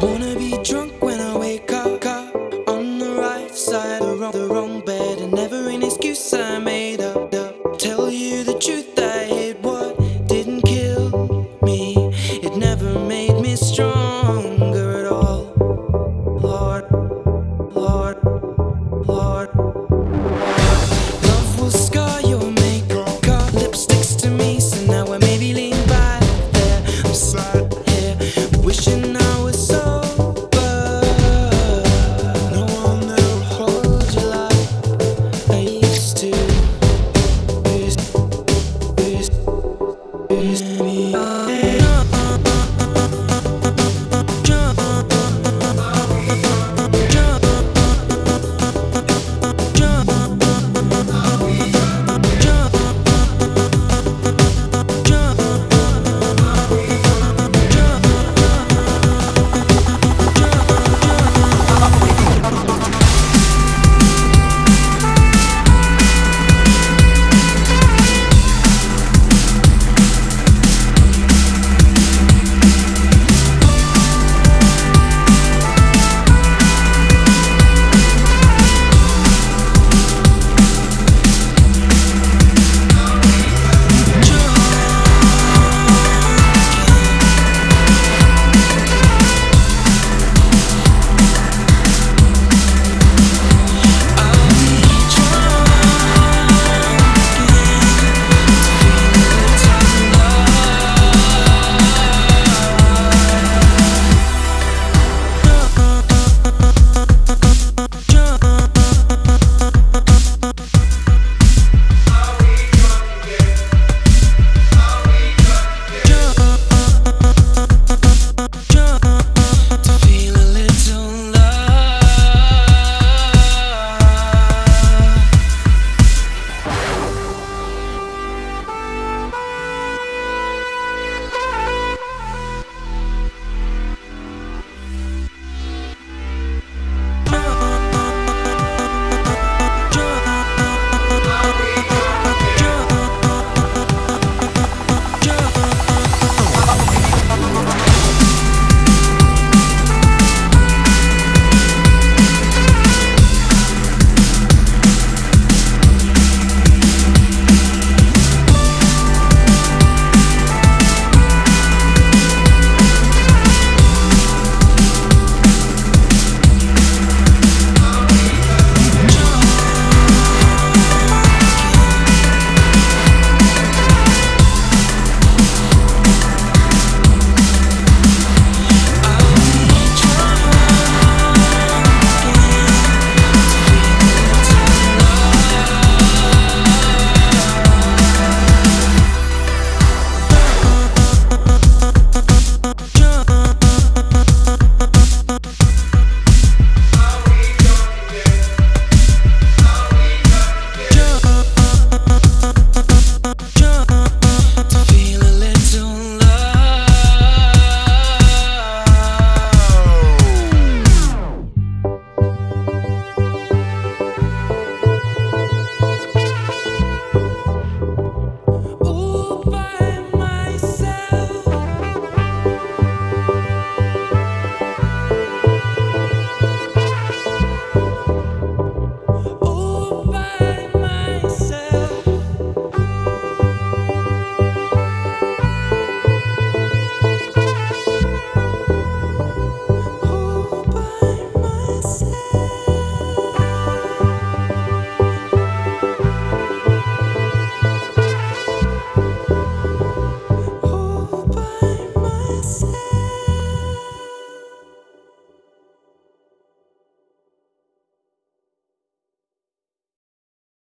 Wanna be drunk when I wake up, up on the right side, of the wrong bed. you me.